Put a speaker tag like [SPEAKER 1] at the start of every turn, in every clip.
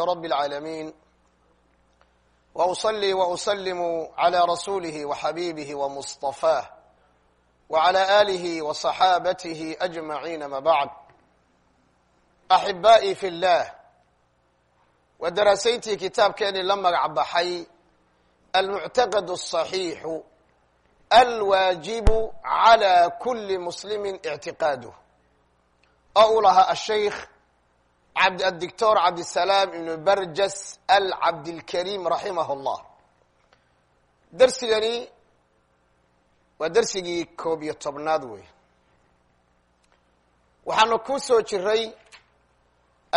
[SPEAKER 1] رب العالمين وأصلي وأسلم على رسوله وحبيبه ومصطفاه وعلى آله وصحابته أجمعين ما بعد أحبائي في الله ودراسيتي كتاب كان لما عبحي المعتقد الصحيح الواجب على كل مسلم اعتقاده أولها الشيخ cabd adictor cabdisalaam ibnu barjas alcabdilkariim raximah اllah dersigani waa dersigii koob iyo tobnaad wey waxaanu ku soo jiray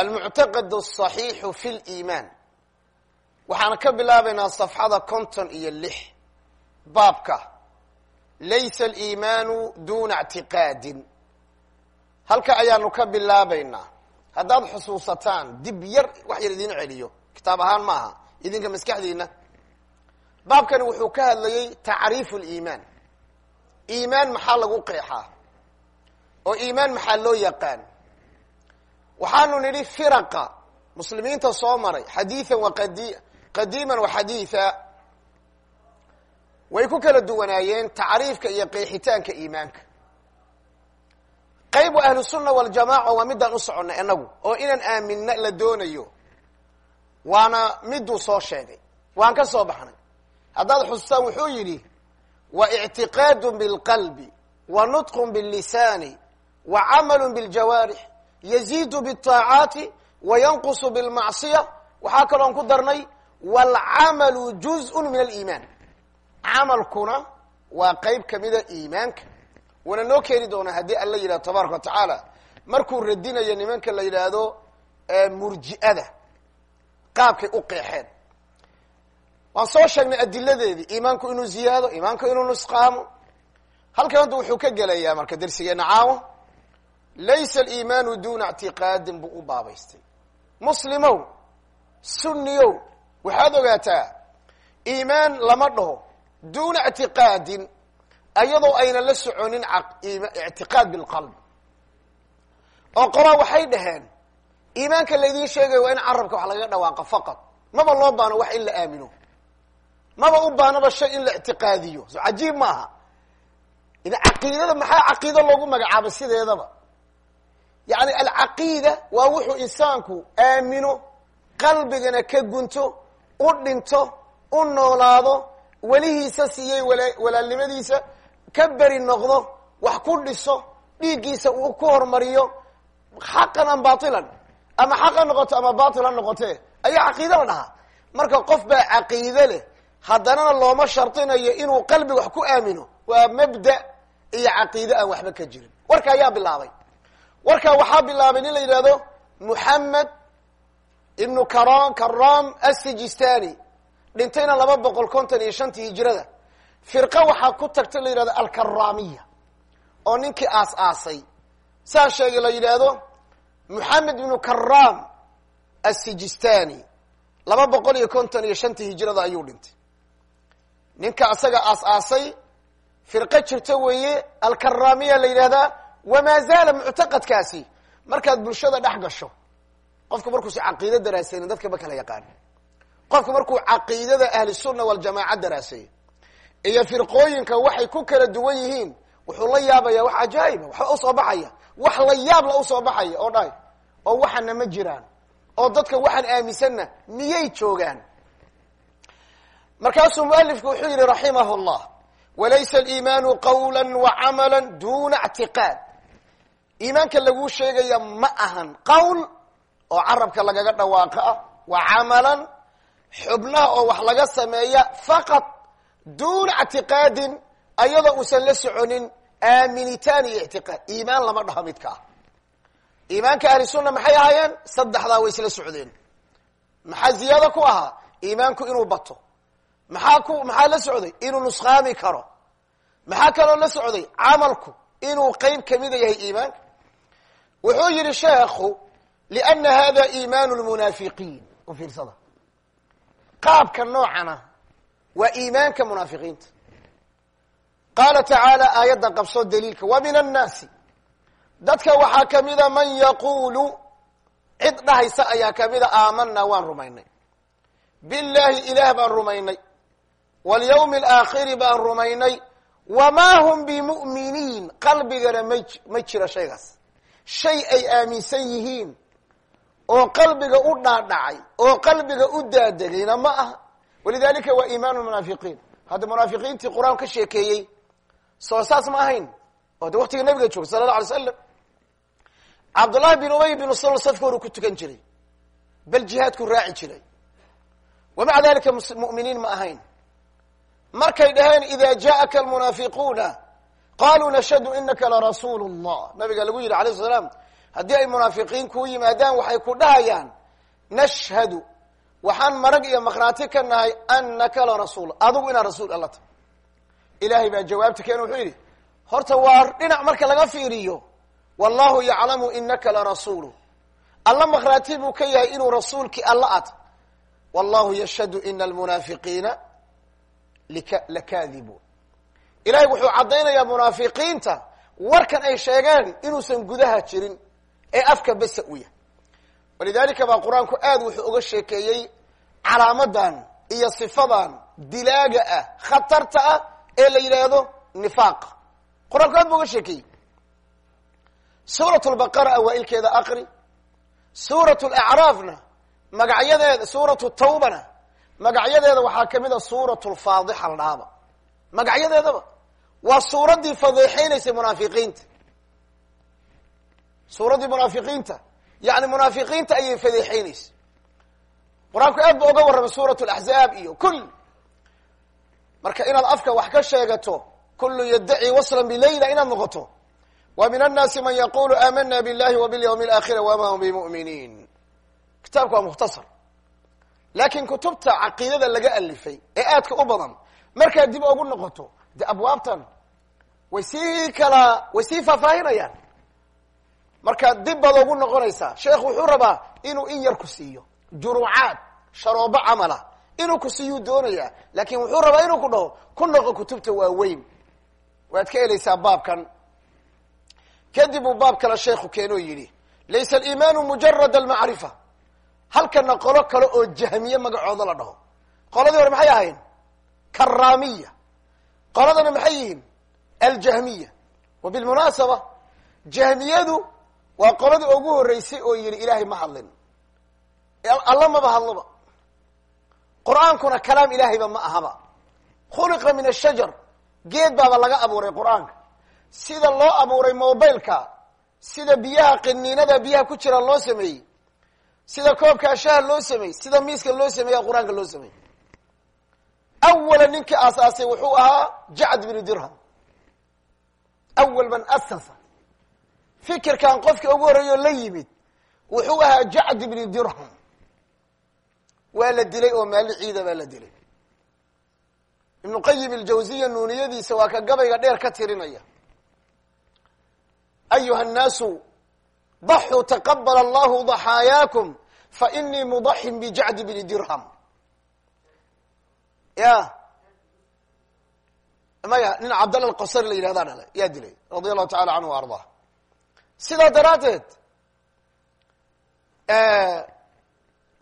[SPEAKER 1] almuctaqad الصaxiixu fi اliimaan waxaan ka bilaabaynaa safxada konton iyo lix baabka laysa aliimaanu duna اctiqaadin halka ayaanu ka bilaabaynaa haddaad xusuusataan dib yar wax yar idin celiyo. Kitaab ahaan maaha. Idinka maskaxdiina baabkani wuxuu ka hadlayey tacriifu liimaan iimaan maxaa lagu qeexaa? Oo iimaan maxaa loo yaqaan? Waxaanu nidhi firaqa. Muslimiinta soo maray. Xadiian wa qadi qadiiman wa xadiitha way ku kala duwanaayeen tacriifka iyo qeexitaanka iimaanka qayb ahlu sunna waljamaaca waa midaan u soconnay inagu oo inaan aaminna la doonayo waana miduu soo sheegay waan ka soo baxnay haddaad xusustaan wuxuu yidhi wa ictiqaadu bilqalbi wa nutqun billisaani wa camalu biljawaarix yaziidu biاطaacaati wa yanqusu bilmacsiya waxaa kaloon ku darnay waalcamalu juzءun min aliimaan camalkuna waa qayb kamida iimaanka wana noo keeni doonaa haddii alla yidhahdo tabaaraka wa tacaala. Markuu radinayo nimanka la yidhaahdo murji'ada qaabkay u qeexeen. Waan soo sheegnay adiladeedii iimaanku inuu ziyaado iimaanku inuu nusqaamo. Halkan hadda wuxuu ka gelayaa marka dersigeena caawo. Laysa aliimaanu duna ictiqaadin buu u baabaystay. Muslimow sunniyow waxaad ogaataa iimaan lama dhaho duna ictiqaadin ayadoo ayna la soconin ictiqaad bilqalb oo qolaa waxay dhaheen iimaanka laydin sheegayo waa in carabka wax lagaga dhawaaqo faqad maba loo baano wax in la aamino. maba u baanoba shay in la ictiqaadiyo. So cajiib maaha. Ida caqiidada maxaa caqiido loogu magacaabay sideedaba? Yacni alcaqiida waa wuxuu insaanku aamino qalbigana ka gunto u dhinto u noolaado welihiisa siiyey walaalnimadiisa ka beri noqdo wax ku dhiso dhiiggiisa uu ku hormariyo xaqan am batilan ama xaq ha noqoto ama batil ha noqotee ayaa caqiide la dhahaa. Marka qof baa caqiide leh haddanana looma shardinayo inuu qalbi wax ku aamino. Waa mabda iyo caqiide aan waxba ka jirin. Warka ayaa bilaabay. Warkaa waxaa bilaabay nin la yidhahdo muxamed ibnu karam karam assijistani dhintayna laba boqol konton iyo shantii hijirada firqa waxaa ku tagtay la yidhahdo alkaramiya oo ninkii aas aasay saan sheegay la yidhaahdo moxamed ibnu karam assijistani laba boqol iyo konton iyo shantii hijirada ayuu dhintay. Ninka asaga aas aasay firqo jirto weeye alkaramiya la yidhahdaa wamaa zaala muctaqadkaasi. Markaad bulshada dhex gasho qofku markuusi caqiido daraasenin dadka ma kala yaqaan qofku markuu caqiidada ahli sunna waljamaaca daraaseeyo iyo firqooyinka waxay ku kala duwan yihiin wuxuu la yaabaya wax cajaa'iba waxba u soo baxaya. Wax la yaab la u soo baxaya oo dhahay oo waxana ma jiraan oo dadka waxaan aaminsanna miyay joogaan. Markaasuu mualifku wuxuu yihi raximah llah walaysa aliimaanu qawla wacamala duna ictiqaad. Iimaanka laguu sheegaya ma ahan qowl oo carabka lagaga dhawaaqo ah wa camalan xubnaha oo wax laga sameeya faqad duna ictiqaadin ayadoo uusan la soconin aaminitaan iyo ictiqaad iimaan lama dhaho midka ah iimaanka ahli sunna maxay ahaayeen saddexdaa way isla socdeen maxaa ziyaado ku ahaa iimaanku inuu bato maxaa ku maxaa la socday inuu nusqaami karo maxaa kaloo la socday camalku inuu qeyb kamida yahay iimaanka wuxuu yihi sheekhu liana hada iimaan lmunaafiqiin fiirsada qaabka noocana waa iimaanka munaafiqiinta. Qaala tacaala aayaddan qabsoo daliilka wa min annaasi dadka waxaa kamida man yaqulu cid dhahaysa ayaa kamida aamanaa waan rumaynay. Billaahi ilaah baan rumaynay. Walyawmi alaakhiri baan rumaynay. Wamaa hum bimu'miniin. Qalbigana ma ma jiro shaygaas. Shay ay aaminsan yihiin. Oo qalbiga u dhaadhacay oo qalbiga u daadegayna ma aha walidalika waa iimaan munaafiqiin hadda munaafiqiintii qur'aan ka sheekeeyey soo saas ma ahayn oo de waktiga nabiga jooga sala alla alay slam cabdullahi bin ubay bin sal safka ku tukan jiray bal jihaadku raaci jiray wa maca dalika mu'miniin ma ahayn markay dhaheen ida jaءaka almunaafiquuna qaluu nashhadu inaka larasuulu اllah nabiga lagu yidhi alayh sla slaam haddii ay munaafiqiin kuu yimaadaan waxay ku dhahayaan nashhadu waxaan marag iyo makhraati ka nahay anaka larasuul adigu inaad rasuul alla ta ilahay baa jawaabta keena wuxuu yidhi horta waa dhinac marka laga fiiriyo wallahu yaclamu inaka larasuulu alla makhraati buu ka yahay inuu rasuulkii alla ad wallahu yashhadu ina almunaafiqiina lakaadibuun ilahay wuxuu caddaynayaa munaafiqiinta warkan ay sheegeen inuusan gudaha jirin ee afka besa u yahay walidalika baa qur'aanku aad wuxuu uga sheekeeyey calaamadan iyo sifadan dilaaga ah khatarta ah ee la yidhaahdo nifaaq. Qur'aanku aad bu uga sheekeeyey. Suurat lbaqara awaa-ilkeeda aqri. Suurat lacraafna magacyadeeda suuratu tawbana magacyadeeda waxaa ka mid a suurat lfaadixa la dhaaba magacyadeedaba waa suuraddii fadeexeynaysay munaafiqiinta. Suuraddii munaafiqiinta yani munaafiqiinta ayay fadeexeynaysay qur'aanku aad ba oga warramay suurat laxzaab iyo kul. Marka inaad afka wax ka sheegato kullu yaddaci waslan bilayla inaad noqoto. Wa min annaasi man yaqulu aamana billahi wa bilyawmi alaakhira wama hum bimuminiin kitaabku waa mukhtasar. Laakiin kutubta caqiidada laga alifay ee aadka u badan markaad dib ugu noqoto de abwaabtan way sii kala way sii faahfaahinayaan markaad dib baad ugu noqonaysaa sheekhu wuxuu rabaa inuu in yar ku siiyo. Juruucaad sharoobo camala inuu ku siiyuu doonayaa laakin wuxuu rabaa inuu ku dhaho ku noqo kutubta waaweyn. Waad ka helaysaa baabkan. Kadib uu baab kale sheekhu keenoo yidhi laysa aliimaanu mujarad almacrifa. Halkana qolo kale oo jahmiye magacooda la dhaho. Qoladii hore maxay ahayn karamiya qoladana maxay yihiin? Aljahmiya. Wa bilmunaasaba jahmiyadu waa qoladii ugu horreysay oo yidhi ilaahay ma hadlin. Alla maba hadloba qur'aankuna kalaam ilaahayba ma ahaba. Khuliqa min ashajar geed baaba laga abuuray qur'aanka. Sida loo abuuray mobileka sida biyaha qiniinada biyaha ku jira loo sameeyey sida koobka ashaha loo sameeyey sida miiska loo sameeya qur'aanka loo sameeyey. Awala ninkii aasaasay wuxuu ahaa jacd binu dirham. Awal man asasa fikirkan qofkii ugu horreeyo la yimid wuxuu ahaa jacd bni dirham. Waa la dilay oo maalin ciida baa la dilay. Ibnu qayim aljawziya nuuniyadiisa waa ka gabayga dheer ka tirinaya. Ayuha الnaasu daxuu taqabal allahu daxaayaakum fainii mudaxin bijacdi bni dirham. Ya. Maya nin cabdalla alqasari la yidhahdaa dhalay yaa dilay radia allahu tacala canhu ardaa sidaa daraaddeed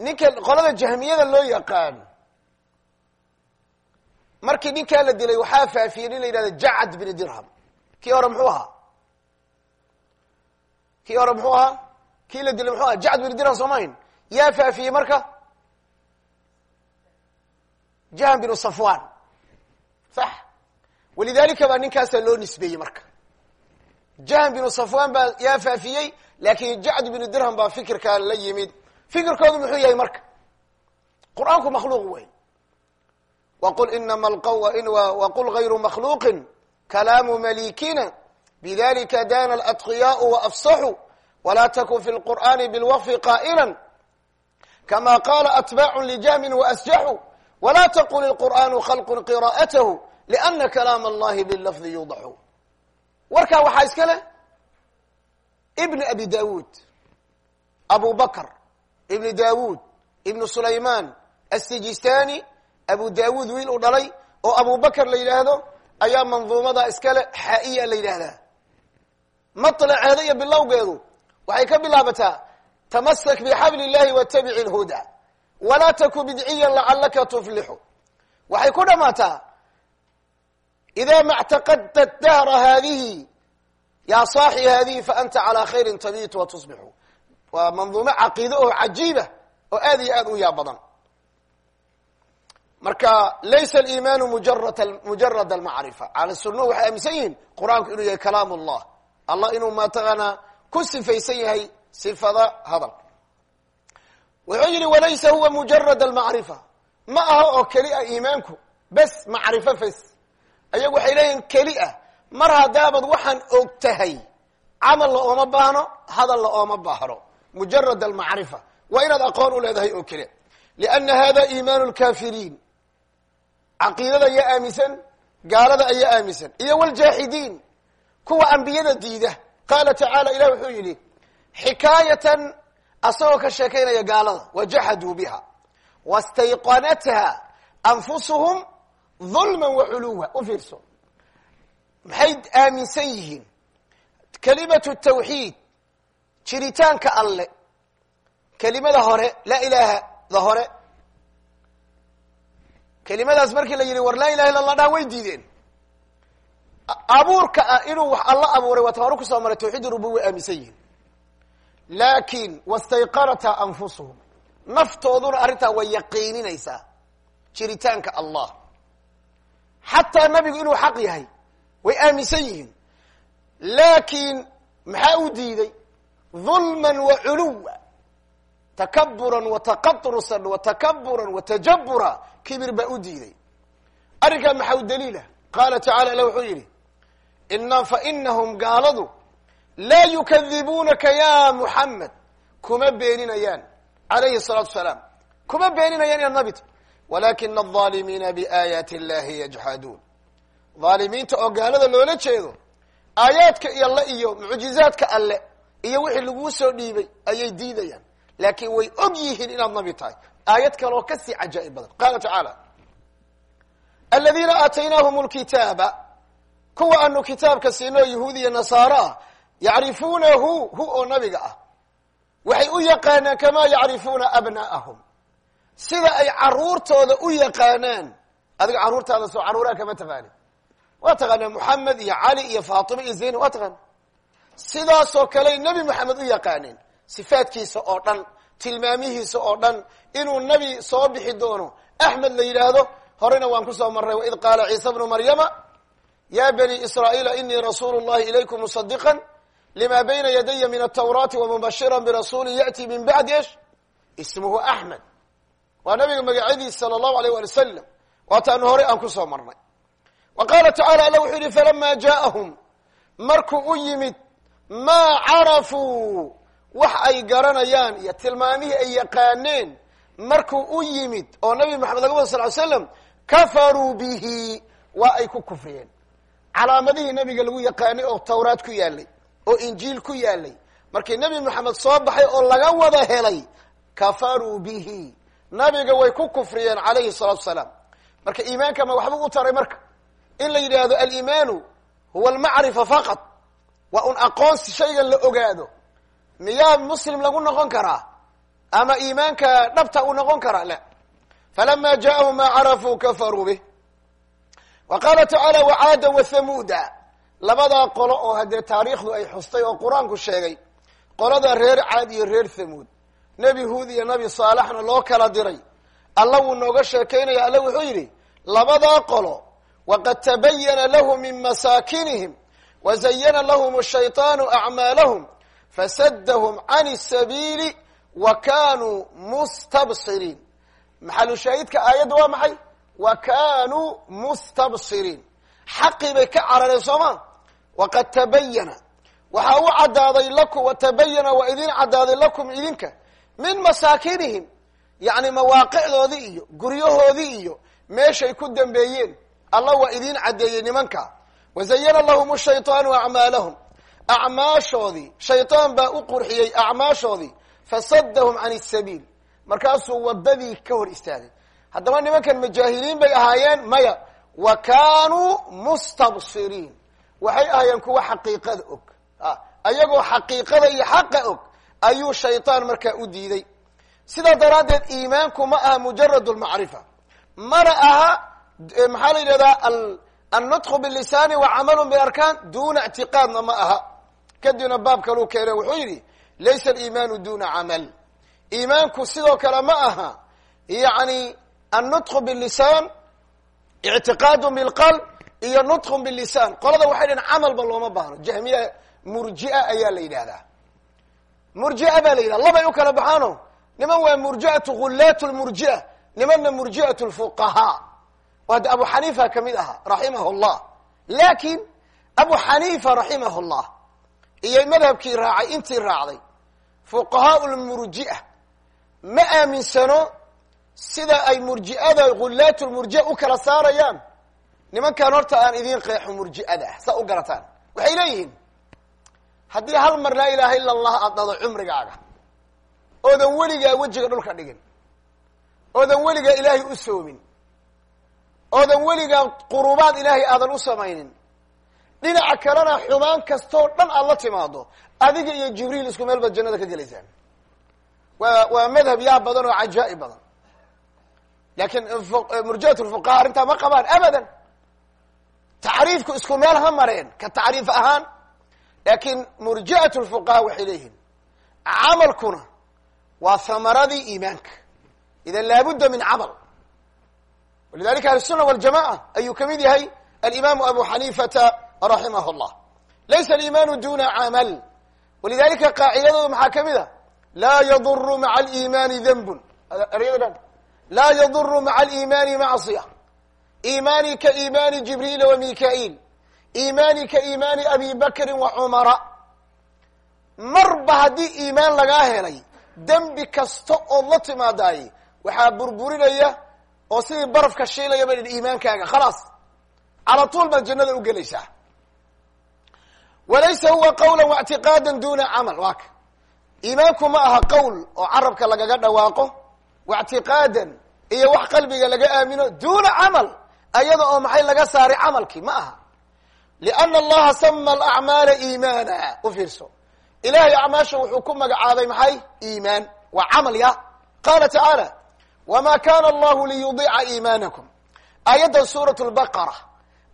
[SPEAKER 1] ninka qolada jahmiyada loo yaqaan markii ninkaa la dilay waxaa faafiyey nin la yidhahda jacad bini dirham. Kii hore muxuu ahaa? Kii hore muxuu ahaa? Kii la dilay muxuu aha jacad bini dirham soomahayn yaa faafiyey marka? Jahan binu safwan sax. Walidalika baa ninkaasaa loo nisbeeyey marka jahan binu safwan baa yaa faafiyey laakin jacd binu dirham baa fikirkaa la yimid. Fikirkoodu muxuu yahay marka qur'aanku makhluuq wey waqul inama waqul gayru makhluuqin kalaamu malikina bidalika dana alatqiyaau waafsaxu wala takun fi lqur'ani bilwaqfi qaa'ila kama qala atbaacu lijahmin waasjaxu wla tqul اlqur'anu khalqu qira'atahu lana kalaam allahi bilafdi yudaxu warkaa waxaa iska leh? Ibn abi dawud abu bakr ibn dawud ibnu sulayman asijistani abu dawud wiil uu dhalay oo abu bakr la yidhaahdo ayaa manduumada iskale xaa-iya la yidhaahdaa. Maطlaceeda iyo bilowgeedu waxay ka bilaabataa tamasak bixabli illahi watabici lhuda walaa taku bidciya lacalaka tuflixu waxay ku dhamaataa ida ma اctaqadta dahra hadihi ya صaaxi hadihi faanta calى khayri tabit wa tusbixu waa manduumo caqiide oo cajiiba oo aad iyo aad u yaab badan marka laysa alimaanu mujarad mujarad almacrifa cala sunna waxay aaminsan yihiin qur-aanku inuu yahay kalaam allah allah inuu mataqaanaa ku sifaysan yahay sifada hadal wuxuu yihi walaysa huwa mujarad almacrifa ma aha oo keli a iimaanku bes macrifo fes ayagu waxay leeyihiin keli ah. Mar haddaabad waxaan og tahay camal la ooma baahno hadal la ooma baahno. Mujarad almacrifa. Waa inaad aqoon u leedahay oo keliya lianna hada iimaanu lkafiriin caqiidada ayaa aaminsan gaalada ayaa aaminsan. Iyo wاljaaxidiin kuwa ambiyada diida. Qaala tacaala ilah wuxuu yidhi xikaayatan asagoo ka sheekaynaya gaalada wajaxaduu biha wastayqanatha anfusuhum dulma waculuwa u fiirso maxay aaminsan yihiin? Kelimatu tawxiid jiritaanka alle. Kelimada hore laa ilaaha da hore. Kelimadaas markii la yidhi war laa ilaha illa allah dhaa way diideen. Abuurka ah inuu wax alla abuuray waa tabaru ku soo maray tawxiid rububi way aaminsan yihiin. Laakin wastayqanata anfusuhum. Naftooduna arrintaa way yaqiininaysaa. Jiritaanka allah xataa nabigu inuu xaq yahay. Way aaminsan yihiin. Laakin maxaa u diiday? Dulman wa culuwa. Takaburan wa taqatrusan wa takaburan wa tajabura kibir baa u diiday. Arrinkaa maxaa u daliila qaala tacala ilah wuxuu yidhi ina fainahum gaaladu laa yukadibuunaka ya muxamed kuma beeninayaan. Alayhi الsalaatu wasalaam kuma beeninayaan inaad nabi. ta walakina الظaalimiina biaayaati اllahi yajxaduun dhaalimiinta oo gaalada loola jeedo aayaadka alle iyo mucjizaadka alle iyo wixii laguu soo dhiibay ayay diidayaan laakin way og yihiin inaad nabi tahay aayad kale oo kasii cajaa'ib badan qaala tacaala aladiina aataynaahum lkitaaba kuwa aanu kitaabka siinoo yahuud iyo nasaaro ah yacrifuunahu hu oo nabiga ah waxay u yaqaanaan kamaa yacrifuuna abna'ahum sida ay caruurtooda u yaqaanaan. Adiga carruurtaada soo caruuraha kama taqaani. Waa taqaanaa moxamed iyo cali iyo faatime iyo zaynab waa taqaana sidaasoo kaley nebi moxamed u yaqaaneen sifaadkiisa oo dhan tilmaamihiisa oo dhan inuu nebi soo bixi doono. Axmed la yidhaahdo horena waan ku soo marray waid qaala ciisa bnu maryama ya bani israa'iila inii rasuulu llahi ilaykum musadiqan lima bayna yadaya min atawraati wamubashira birasuulin ya'ti min bacdi esh ismuhu axmed waa nabiga magacyadiis sala allahu alayh wali wasalam waataanu horey aan ku soo marnay. Wa qaala tacala alla wuxuu yihi falama ja'ahum markuu u yimid maa carafuu wax ay garanayaan iyo tilmaamihii ay yaqaaneen markuu u yimid oo nabi maxamed laga wada sal ly slam kafaruu bihi waa ay ku kufriyeen. Calaamadihii nabiga lagu yaqaanay oo tawraad ku yaalay oo injiil ku yaalay markii nebi moxamed soo baxay oo laga wada helay kafaruu bihi nabiga way ku kufriyeen calayhi salaatu salaam. Marka iimaanka ma waxba u taray marka. In la yidhaahdo alimaanu huwa almacrifa faqad waa un aqoonsi shaygan la ogaado. Miyaa muslim lagu noqon karaa? Ama iimaanka dhabta uu noqon karaa? La. Falama ja'ahum maa carafuu kafaruu bih wa qaala tacaala wacaada wathamuuda labadaa qolo oo haddee taariikhdu ay xustay oo qur'aanku sheegay qolada reer caad iyo reer thamuud nebi huud iyo nebi saalaxna loo kala diray. Alla wuu nooga sheekeynaya alle wuxuu yidhi labadaa qolo waqad tabayana lahu min masaakinihim wazayana lahum ashayطaanu acmaalahum fasadahum can sabiili wa kaanuu mustabsiriin. Maxalu shaahidka aayadda waa maxay? Wa kaanuu mustabsiriin. Xaqii bay ka carareen sooma waqad tabayana waxaa u caddaaday lakum watabayana waa idin caddaaday lakum idinka min masaakinihim yacni mawaaqicdoodii iyo guryahoodii iyo meeshay ku dambeeyeen alla waa idin caddeeyey nimanka wazayana lahum shayطaanu acmaalahum acmaashoodii shayطaan baa u qurxiyey acmaashoodii fasadahum can الsabiil markaasuu wadadii ka hor istaagay haddaba nimankan majaahiliin bay ahaayeen maya wa kanuu mustabsiriin waxay ahaayeen kuwa xaqiiqada og ayagoo xaqiiqada iyo xaqa og ayuu shayطaan markaa u diiday. Sidaa daraaddeed iimaanku ma aha mujarad lmacrifa mana aha maxaa la yidhahdaa annutqu bilisaani wa camalu biarkaan duna ictiqaadna ma aha. Kadibna baab kaluu keene wuxuu yidhi laysa aliimaanu duna camal. Iimaanku sidoo kale ma aha yani annutqu bilisaan ictiqaadu bilqalb iyo nutqu bilisan qolada waxay dhaheen camalba looma baahno. Jahmiya murjia ayaa la yidhahdaa murjia baa la yidhahda labay u kala baxaano. Niman waa murjiatu ghullaat lmurjia. Nimanna murjiat lfuqahaa. Hadda abu xaniifa ka mid ahaa raximah llah laakiin abu xaniifa raximah llah iyo madhabkii raacay intii raacday. Fuqahaa lmurjia. Ma aaminsano sida ay murji'ada ghullaat lmurjia u kala saarayaan? Nimankan horta aan idiin qeexo murji'ada ah saa u garataan waxay leeyihiin haddii hal mar laa ilaha ila allah aad dhado cumrigaaga oodan weligaa wejiga dhulka dhigin oodan weligaa ilaahay u soomin oodan weligaa qurubaad ilaahay aadan u samaynin dhinaca kalena xumaan kastoo dhan aad la timaado adiga iyo jibriil isku meel baad jannada ka gelaysaan. Waa waa madhab yaa badan oo cajaa'ib badan. Laakiin murjiat lfuqaha arrintaa ma qabaan abadan. Tacriifku isku meel ha mareen ka tacriif ahaan laakiin murji'at lfuqaha waxay leeyihiin camalkuna waa hamaradii iimaanka. Idan laabudda min camal. Walidalika ahlusunna waljamaca ayuu ka mid yahay alimaamu abu xaniifata raximah llah laysa aliimaanu duna camal. Walidalika qaacidadooda maxaa ka mid a? Laa yaduru maca aliimaani denbun eryada dhan. Laa yaduru maca aliimaani macصiya iimaani ka iimaani jibriila wa mika-iil iimaani ka iimaani abi bakrin wa cumara marba haddii iimaan lagaa helay dembi kasta ood la timaadaay waxaa burburinaya oo sidii barafka shiilaya ba iimaankaaga khalaas. Cala tuul baad jannada u gelaysaa. Walaysa huwa qawla waictiqaada duna camal waa ka iimaanku ma aha qowl oo carabka lagaga dhawaaqo waictiqaadan iyo wax qalbiga laga aamino duna camal ayada oo maxay laga saaray camalkii ma aha liana allaha sama alacmaala iimaana u fiirso ilahay acmaasha wuxuu ku magacaabay maxay iimaan waa camal ya qaala tacaala wama kana allahu liyudica iimaanakum aayaddan suurat lbaqara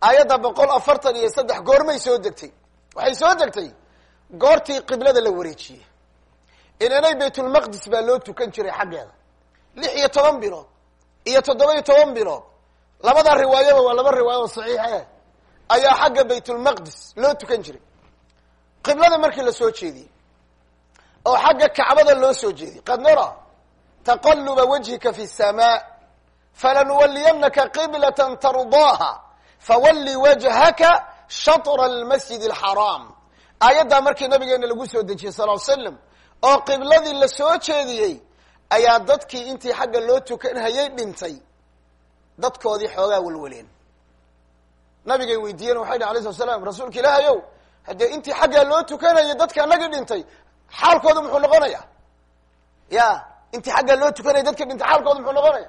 [SPEAKER 1] aayadda boqol afartan iyo saddex goormay soo degtay waxay soo degtay goortii qiblada la wareejiyey inanay baytulmaqdis baa loo tukan jiray xaggeeda lix iyo toban bilood iyo toddoba iyo toban bilood labada riwaayaba waa laba riwaayo oo saxiixe ayaa xagga baytulmaqdis loo tukan jiray. Qiblada markii la soo jeediyey oo xagga kacbada loo soo jeediyey qad nara taqaluba wajhika fi samaa falanuwaliyanaka qiblatan tardaaha fawalli wajhaka shatra almasjid alxaraam aayaddaa markii nabigeena lagu soo dejiyey sal l slam oo qibladii la soo jeediyey ayaa dadkii intii xagga loo tukanhayay dhintay. Dadkoodii xoogaa walwaleen nabigay weydiiyeen waxay dhi alay slat slam rasuulka ilaahay ow haddee intii xaggaa loo tukanayay dadka anagii dhintay xaalkooda muxuu noqonaya ya intii xaggaa loo tukanaya dadka dhintay xaalkooda muxuu noqonaya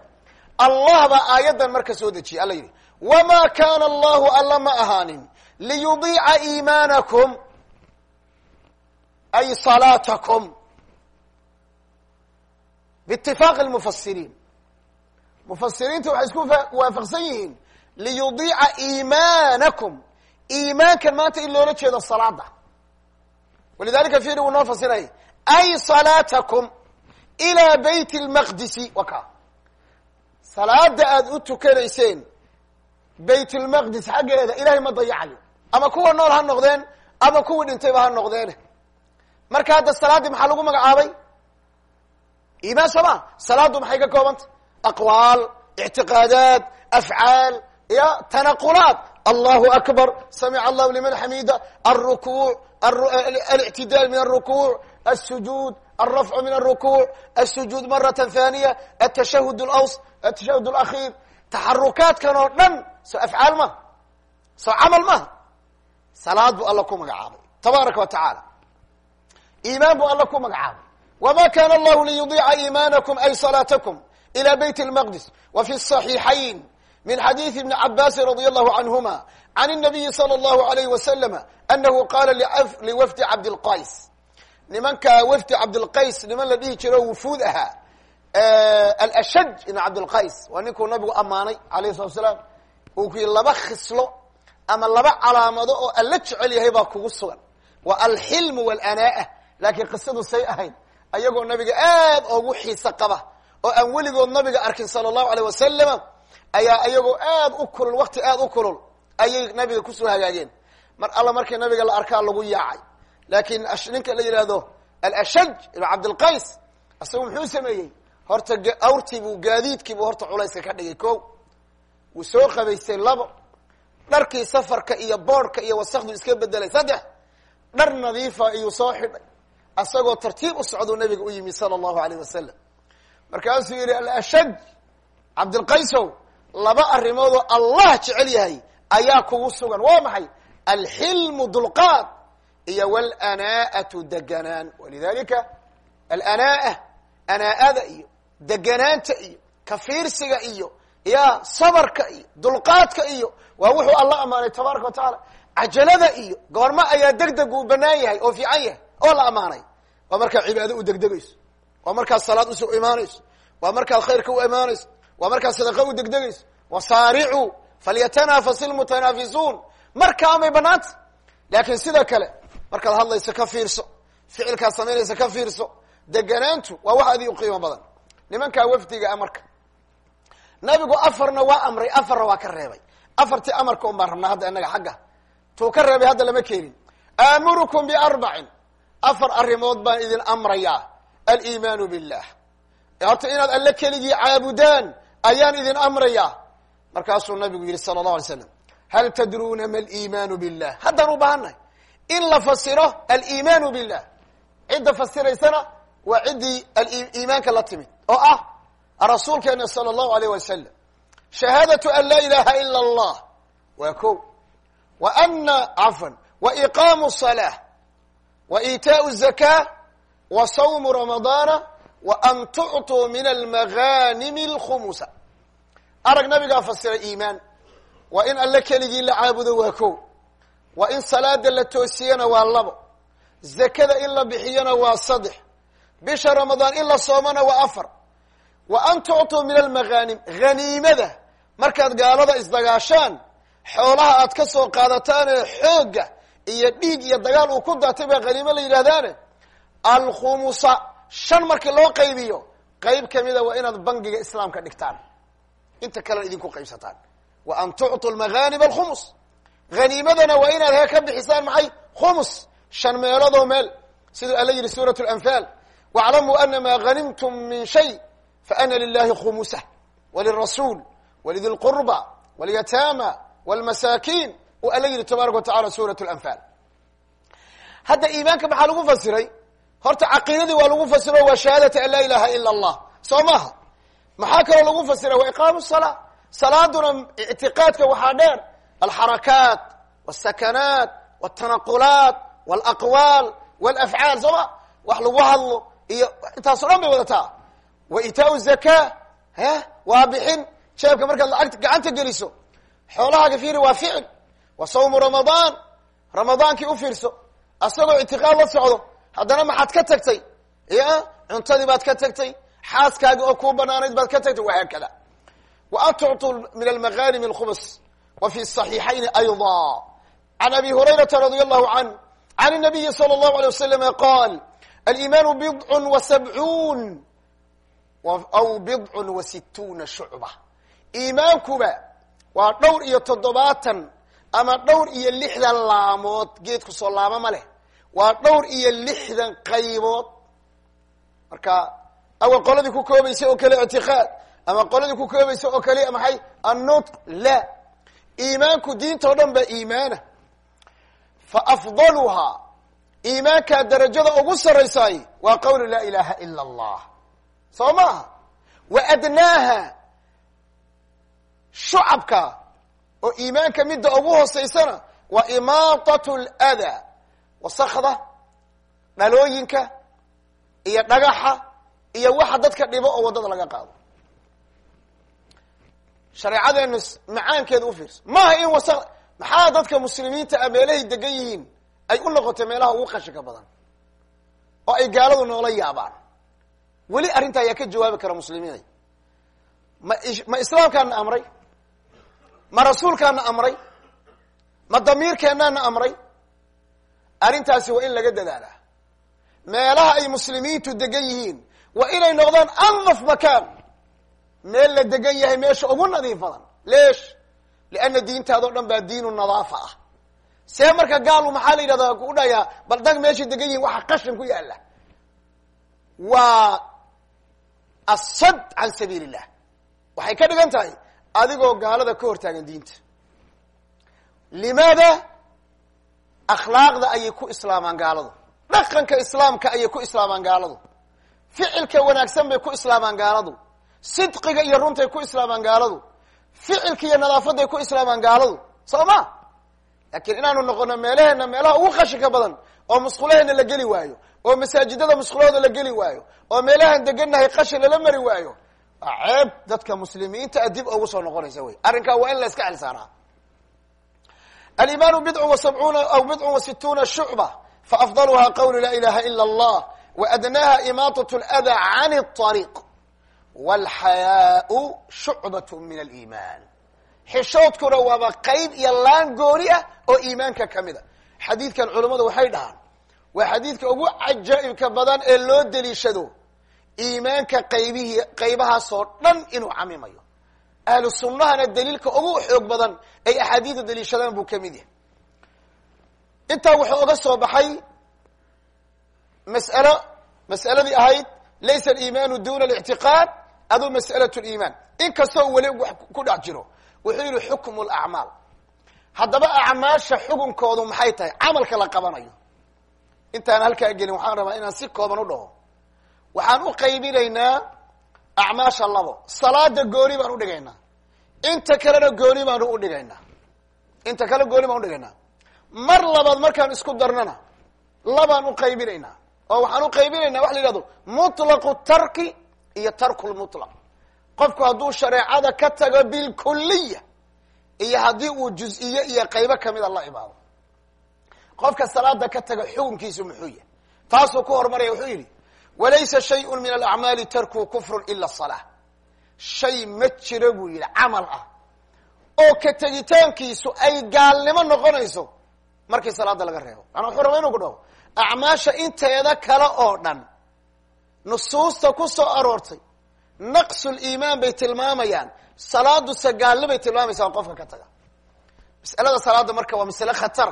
[SPEAKER 1] allah baa aayaddan marka soo dejiyay alla yidhi wama kana allahu alla ma ahaanin liyudiica iimaanakum ay salaatakum biitifaaqi lmufasiriin mufasiriinta waxay isku waafaqsan yihiin liyudiica iimaanakum. Iimaankan maanta in loola jeedo salaada walidalika firi wuu noo fasiray ay salaatakum ilaa bayt lmaqdisi waka salaada aada u tukanayseen bayt lmaqdis xaggeeda ilahay ma dayacayo ama kuwa nool ha noqdeen ama kuwii dhintayba ha noqdeene. Marka hadda salaaddii maxaa lagu magacaabay? Iimaan soo ma? Salaaddu maxay ka koobantay? Aqwaal ictiqaadaat afcaal ya tanaqulaat allahu akbar. Samica allahu liman xamida alrukuuc alictidaal min alrukuuc alsujuud alrafcu min alrukuuc alsujuud marata thaniya atashahud laws atashahud alakhir. Taxarukaadkan oo dhan soo afcaal maha soo camal maha salaad buu alla ku magacaabay. Tabaaraka wa tacaala iimaan buu alla ku magacaabay. Wma kana allahu liyudiica iimaanakum ay salaatakum ila bayt lmaqdis wa fi صaxiixayn min xadiidi ibni cabasi radi allahu canhuma can الnabiyi salى اllahu alayh waslama anahu qala liwafdi cabdilqays nimanka wafdi cabdilqays niman la dhihi jiro wufuud ahaa alashaj ibn cabdilqays waa ninkuu nabigu ammaanay alayh salatu salaam uu ku yii laba khislo ama laba calaamado oo alla jecel yahay baa kugu sugan waa alxilmu walanaa laakiin qisadu say ahayd ayagoo nabiga aad ogu xiise qaba oo aan weligood nabiga arkin sala allahu aleyh wasalama ayaa ayagoo aad u kulul wakti aad u kulul ayay nabiga ku soo hagaageen. Mar alla markii nabiga la arkaa lagu yaacay. Laakiin ninka la yidhaahdo alashaj ibn cabdilqays isagu muxuu sameeyey? Horta awrtiibuu gaadiidkiibuu horta culayska ka dhigay ko wuu soo qabaystay labo. Dharkii safarka iyo boodhka iyo wasakdu iska bedelay saddex. Dhar nadiifa iyuu soo xidhay. Asagoo tartiib u socduu nabiga u yimi sala allahu alayh wasalam markaasuu yihi alashaj cabdilqaysow laba arrimoodoo allah jecel yahay ayaa kugu sugan. Waa maxay? Alxilmu dulqaad iyo wlanaa'atu deganaan walidalika alanaaa anaa-ada iyo deganaanta iyo kafiirsiga iyo ya sabarka iyo dulqaadka iyo waa wuxuu alla ammaanay tabaaraka wa tacaala. Cajalada iyo goormo ayaa degdeg uu banaan yahay oo fiican yahay oo la ammaanay. Waa markaad cibaado u degdegayso. Waa markaad salaad u soo imaanayso. Waa markaad khayrka u imaanayso waa markaad sadaqa u degdegayso wasaaricuu falyatanafas ilmutanaafisuun. Markaamay banaanta laakiin sida kale markaad hadlayso ka fiirso ficilkaad samaynaysa ka fiirso deganaantu waa wax adii u qiimo badan. Nimankaa wafdiga a marka. Nabigu afarna waa amray afarna waa ka reebay. Afartii amarka un baan rabnaa hadda inaga xagga. Tuu ka reebay hadda lama keenin. Aamurukum biarbacin afar arrimood baan idin amrayaa. Aliimaanu billah. Horta inaad alle keligii caabudaan ayaan idin amrayaa markaasuu nabigu yihi sala allahu alay slam hal tadruuna ma aliimaanu billah? Haddaan u baahannahay in la fasiro aliimaanu billah. Cidda fasiraysana waa ciddii iimaanka la timid oo ah rasuulkeena sala allahu alayh wasalam shahaadatu an laa ilaha ila allah. Waa ko wa ana cafan wa iqaamu salaa wa iitaau zaka wa sawmu ramadaana an tucطuu min almaganimi alkhumusa arag nabigaa fasiray iimaan waa in alle keligii la caabudo waa ko waa in salaada la toosiyana waa labo zakada in la bixiyana waa saddex bisha ramadaan in la soomana waa afar wa an tucطuu min almaghanim haniimada markaad gaalada isdagaashaan xoolaha aad ka soo qaadataan ee xoogga iyo dhiig iyo dagaal uu ku daatay baa haniimo la yidhahdaane alkhumusa shan markii loo qaybiyo qayb kamida waa inaad bangiga islaamka dhigtaan. Inta kalena idinku qaybsataan. Wa an tucطuu lmaghanim alkhumus. Haniimadana waa inaad hee ka bixisaan maxay? Khumus. Shan meeloodoo meel. Siduu alla yihi suurat lanfaal waclamuu ana maa hanimtum min shay faana lilahi khumusa walirasuul walidi lqurba walyataama wlmasaakiin uu alla yihi tabaaraka wa tacala suurat lanfaal hadda iimaanka maxaa lagu fasiray horta caqiidadii waa lagu fasiro waa shahaadata an laa ilaaha ila allah. Soo maha maxaa kaloo lagu fasira waa iqaamu salaa salaaduna ictiqaadka waxaa dheer. Alxarakaat wsakanaat wtanaqulaat wlaqwaal wlafcaal soo ma? Wax lagu hadlo iyo intaaso dhan bay wadataa. Wa itaa zakaa h waa bixin. Jeebka markaad lacagta gacanta geliso. Xoolahaaga fiiri waa ficil. Wa sawmu ramadaan. Ramadaankii u fiirso. Asagoo ictiqaad la socdo haddana maxaad ka tagtay ya cuntadii baad ka tagtay xaaskaagi oo kuu banaanayd baad ka tagtay wahaakada wa an tucطuu min almaghanim اlkhums wa fi صaxiixayn ayضa can abi hurayrata radi allahu canh can الnabiyi salى اllahu alيه waslama qaal alimaanu bidc wa sabcuun aw bidc wa situuna shucba iimaankuba waa dhowr iyo toddobaatan ama dhowr iyo lixdan laamood geedku soo laamo ma leh waa dhowr iyo lixdan qaybood. Marka awa qoladii ku koobaysa oo kale ictiqaad ama qoladii ku koobaysa oo kale maxay annutq la. Iimaanku diinta o dhan baa iimaana. Fa afdaluhaa iimaankaa darajada ugu saraysaay waa qawlu laa ilaha ila allah. Soo maaha wa adnaaha shucabka oo iimaanka midda ugu hooseysana waa imaatat ldaa wasakda dhalooyinka iyo dhagaxa iyo waxa dadka dhibo oo waddada laga qaado. Shareecadeenu macaankeeda u fiirso. Maaha in wasa maxaa dadka muslimiinta ah meelahay degan yihiin ay u noqotay meelaha ugu qashinka badan? Oo ay gaaladu noola yaabaan. Weli arrinta ayaa ka jawaabi kara muslimiinay. Ma ma islaamkaana amray? Ma rasuulkaana amray? Ma damiirkeennaana amray arrintaasi waa in laga dadaalaa. Meelaha ay muslimiintu degan yihiin waa inay noqdaan andaf makaan. Meel la degan yahay meesha ugu nadiifadan leesh. Lianna diintaadao dhan baa diinu nadaafa ah. See marka gaalu maxaa la yidhahdaa ku dhayaa bal dag meeshay degan yihiin waxa qashin ku yaalla. Waa asad can sabiil illah waxay ka dhigan tahay adigoo gaalada ka hortaagan diinta. Limaada akhlaaqda ayay ku islaamaan gaaladu. Dhaqanka islaamka ayay ku islaamaan gaaladu. Ficilka wanaagsan bay ku islaamaan gaaladu. Sidqiga iyo runtay ku islaamaan gaaladu. Ficilka iyo nadaafaday ku islaamaan gaaladu. Soo ma? Laakiin inaanu noqono meelaheena meelaha ugu khashinka badan oo musqulaheena la geli waayo oo masaajidada musqulahooda la geli waayo oo meelahaan degannahay qashin lala mari waayo waa ceeb dadka muslimiinta dib ugu soo noqonaysa wey. Arrinkaa waa in la iska xilsaaraa alimaanu bidcun wa sabcuuna aw bidcun wa situuna shucba faafdaluha qawlu laa ilaha ila allah waadnaha imaatat lada can اطariiq walxayaau shucbat min aliiman xishoodkuna waaba qayb iyo laan gooni ah oo iimaanka ka mid a xadiidkan culammadu waxay dhahaan waa xadiidka ugu cajaa'ibka badan ee loo deliishado iimaanka qaybihii qaybahaasoo dhan inuu camimayo ahlu sunnahana daliilka ugu xoog badan ay axaadiida daliishadaan buu ka mid yahay. Intaa wuxuu oga soo baxay mas'alo mas'aladii ahayd laysa aliimaanu duna alictiqaad aduu mas'alat liimaan inkastoo weli wax ku dhex jiro wuxuu yihi xukmu lacmaal haddaba acmaasha xukunkoodu maxay tahay? Camalka la qabanayo. Intaan halkaa gelin waxaan rabaa inaan si kooban u dhaho. Waxaan u qaybinaynaa acmaasha labo salaada gooni baan udhigaynaa inta kalena gooni baanu udhigaynaa inta kale gooni baan udhigaynaa mar labaad markaan isku darnana labaan uqaybinaynaa oo waxaan uqaybinaynaa waxa la yihahdo mutlaqu tarki iyo tarku lmutlaq qofku hadduu shareecada ka tago bilkuliya iyo haddii uu juz-iyo iyo qaybo kamida la imaado. Qofka salaada ka taga xukunkiisu muxuu yahay. Taasuu ku horumaraya wuxuu yidhi walaysa shayun min alacmaali tarku kufrun ila salaa shay ma jiro buu yidhi camal ah. Oo ka tegitaankiisu ay gaalnimo noqonayso markii salaada laga reebo. Maana wuxuu raba inu ku dhaho. Acmaasha inteeda kale oo dhan nusuusta ku soo aroortay naqsul iimaan bay tilmaamayaan salaaduse gaalnimay tilmaamaysaa qofka ka taga. Mas'alada salaada marka waa masale khatar.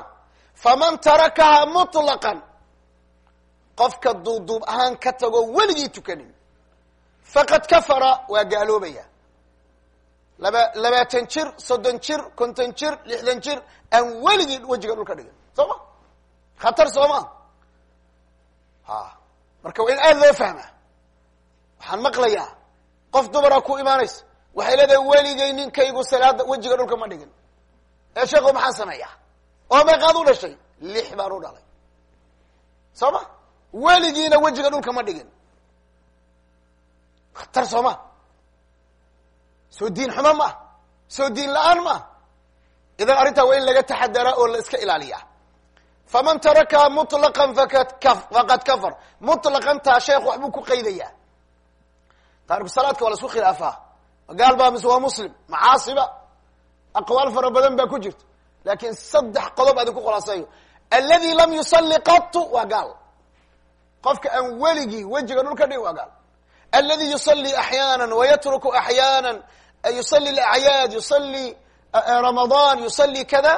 [SPEAKER 1] Faman tarakaha mutlaqan qofka duubduub ahaan ka tagoo weligii tukanin. Faqad kafara waa gaaloobaya laba labaatan jir soddon jir konton jir lixdan jir aan weligii wejiga dhulka dhigin. Soo ma khatar soo ma ha marka waa in aada loo fahmaa. Waxaan maqlayaa. Qof dumara ku imaanaysa. Waxay leedahay weligay ninkaygu salaada wejiga dhulka ma dhigin. Ee sheeko maxaan sameeyaa? Oo meeqaad u dhashay. Lix baan u dhalay. Soo ma weligiina wejiga dhulka ma dhigin. Khatar soo ma. Soo diin xumo ma. Soo diin la'aan ma. Idan arrintaa waa in laga taxadaraa oo la iska ilaaliyaa. Faman tarakaha mutlaqan fakad faqad kafar. Mutlaqantaa sheekh waxbuu ku qaydayaa. Taariku salaadka waa la isku khilaafaa. Gaal baa mise waa muslim. Macaasiba. Aqwaal fara badan baa ku jirta. Laakin saddex qodob adin ku khulaaseeyo. Aladi lam yusalli qatu waa gaal qofka aan weligii wejiga dhulka dhig waa gaal aladi yusalli axyaana wayatruku axyaana yusalli acyaad yusalli ramadaan yusalli kada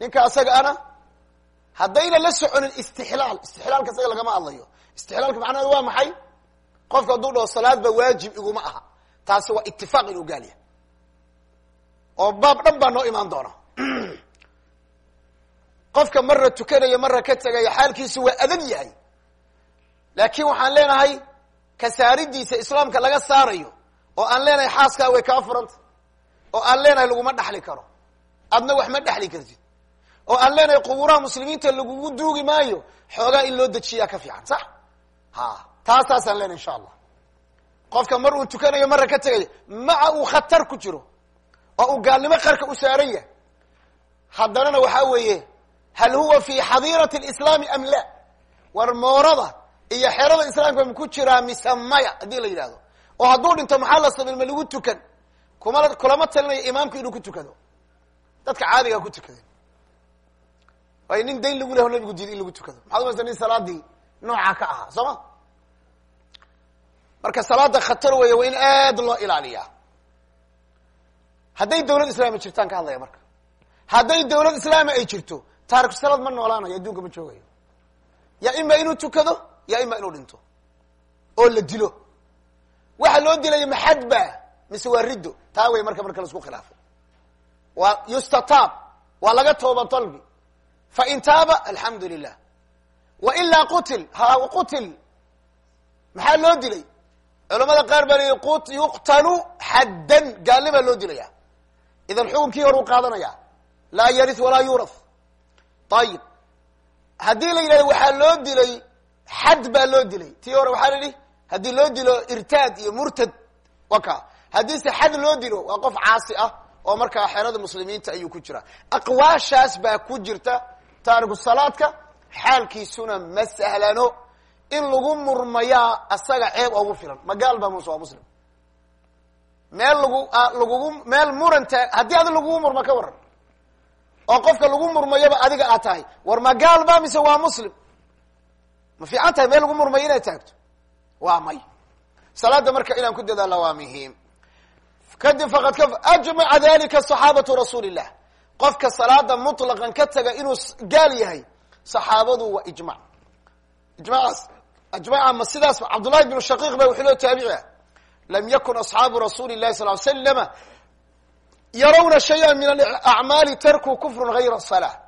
[SPEAKER 1] ninka asaga ana? Haddayna la soconin istixlaal istixlaalka isaga lagama hadlayo. Istixlaalka macnaheedu waa maxay? Qofka hadduu dhaho salaad ba waajib iguma aha. Taasi waa itifaaq inuu gaal yahay. Oo baab dhan baa noo imaan doona. Qofka marra tukanaya marra ka tegaya xaalkiisu waa adag yahay laakin waxaan leenahay kasaaridiisa islaamka laga saarayo oo aan leenahay xaaskaa way kaa furanta oo aan leenahay laguma dhaxli karo. Adna wax ma dhexli kartid. Oo aan leenahay qubuuraha muslimiinta lagugu duugi maayo xoogaa in loo dejiyaa ka fiican sax? Ha taasaasaan leenahay insha allah. Qofka mar uu tukanayo marra ka tegayo maca uu khatar ku jiro oo uu gaalnimo qarka u saaran yahay haddanana waxaa weeye hal huwa fi xadiirati lislaami am la war moorada iyo xerada islaamka ku jiraa mise maya haddii la yidhahdo oo hadduu dhinto maxaa la sameyn ma lagu tukan? Kuma kulama talinayo imaamku inuu ku tukado. Dadka caadigaa ku tukadeen. Waayo nin dayn lagu leho nabigu diiday in lagu tukado. Maxaad umaysa nin salaadii noocaa ka ahaa soo ma? Marka salaada khatar weeye waa in aad loo ilaaliyaa. Hadday dawlad islaami jirtaan ka hadlaya marka. Hadday dawlad islaami ay jirto taariku salaad ma noolaanayo adduunka ma joogayo. Ya ima inuu tukado ya ima inuu dhinto oo la dilo waxa loo dilaya maxadba mise waa riddo taa wey marka marka la isku khilaafay waa yustataab waa laga tooba dalbi fain taaba alxamdu lilah wa ilaa qutil ha qutil maxaa loo dilay culamada qaar baa leeyi yuqtalu xaddan gaalni baa loo dilaya idan xukunkii hor u qaadanaya laa yarith walaa yurath ayib haddii la yidhahdo waxaa loo dilay xad baa loo dilay. Tii hore waxaa la yidhi haddii loo dilo irtaad iyo murtad wa ka. Haddiise xad loo dilo waa qof caasi ah oo markaa xerada muslimiinta ayuu ku jira. Aqwaashaas baa ku jirta taariku salaadka xaalkiisuna ma sahlano in lagu murmayaa asaga ceeb ogu filan. Magaal baa muse waa muslim. Meel lagu lagugu meel muranta haddii adi lagugu murmo ka waran oo qofka lagu murmayaba adiga aad tahay war magaal ba mise waa muslim ma fiican tahay meel lagu murmayo inaad taagto? Waa may. Salaada marka inaan ku dadaalla waa muhiim. Kadib faqad ka ajmaca dalika saxaabatu rasuuli illah qofka salaada mutlaqan ka taga inuu gaal yahay saxaabadu waa ijmac. Ijmacaas ajmaca ma sidaas cabdullahi bnu shaqiiq ba wuxuu loo taabicia lam yakun asxaabu rasuuli llahi sal slama yarawna shaya min alacmaali tarku kufrun gayra salaa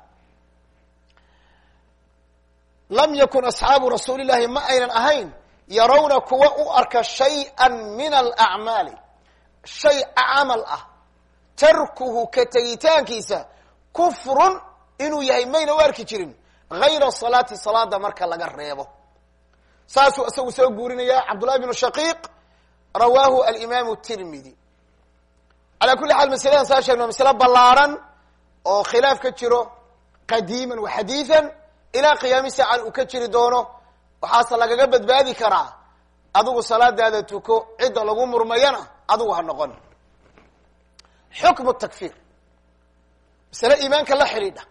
[SPEAKER 1] lam yakun asxaabu rasuuli llahi ma aynan ahayn yarawna kuwa u arka shay-an min alacmaali shay camal ah. Tarkuhu ka tegitaankiisa kufrun inuu yahay mayna u arki jirin. Gayra salaati salaada marka laga reebo. Saasuu isagu soo guurinaya cabdullahi bnu shaqiiq rawaahu alimaamu tirmidi. Calaa kulli xaal masaladan saa sheegno masale ballaaran oo khilaaf ka jiro qadiiman wa xadiidan ilaa qiyaami saacan uu ka jiri doono waxaase lagaga badbaadi karaa. Adigu salaadaada tuko cidda lagu murmayana adigu ha noqon. Xukmu takfiir. Masale iimaanka la xidhiidha.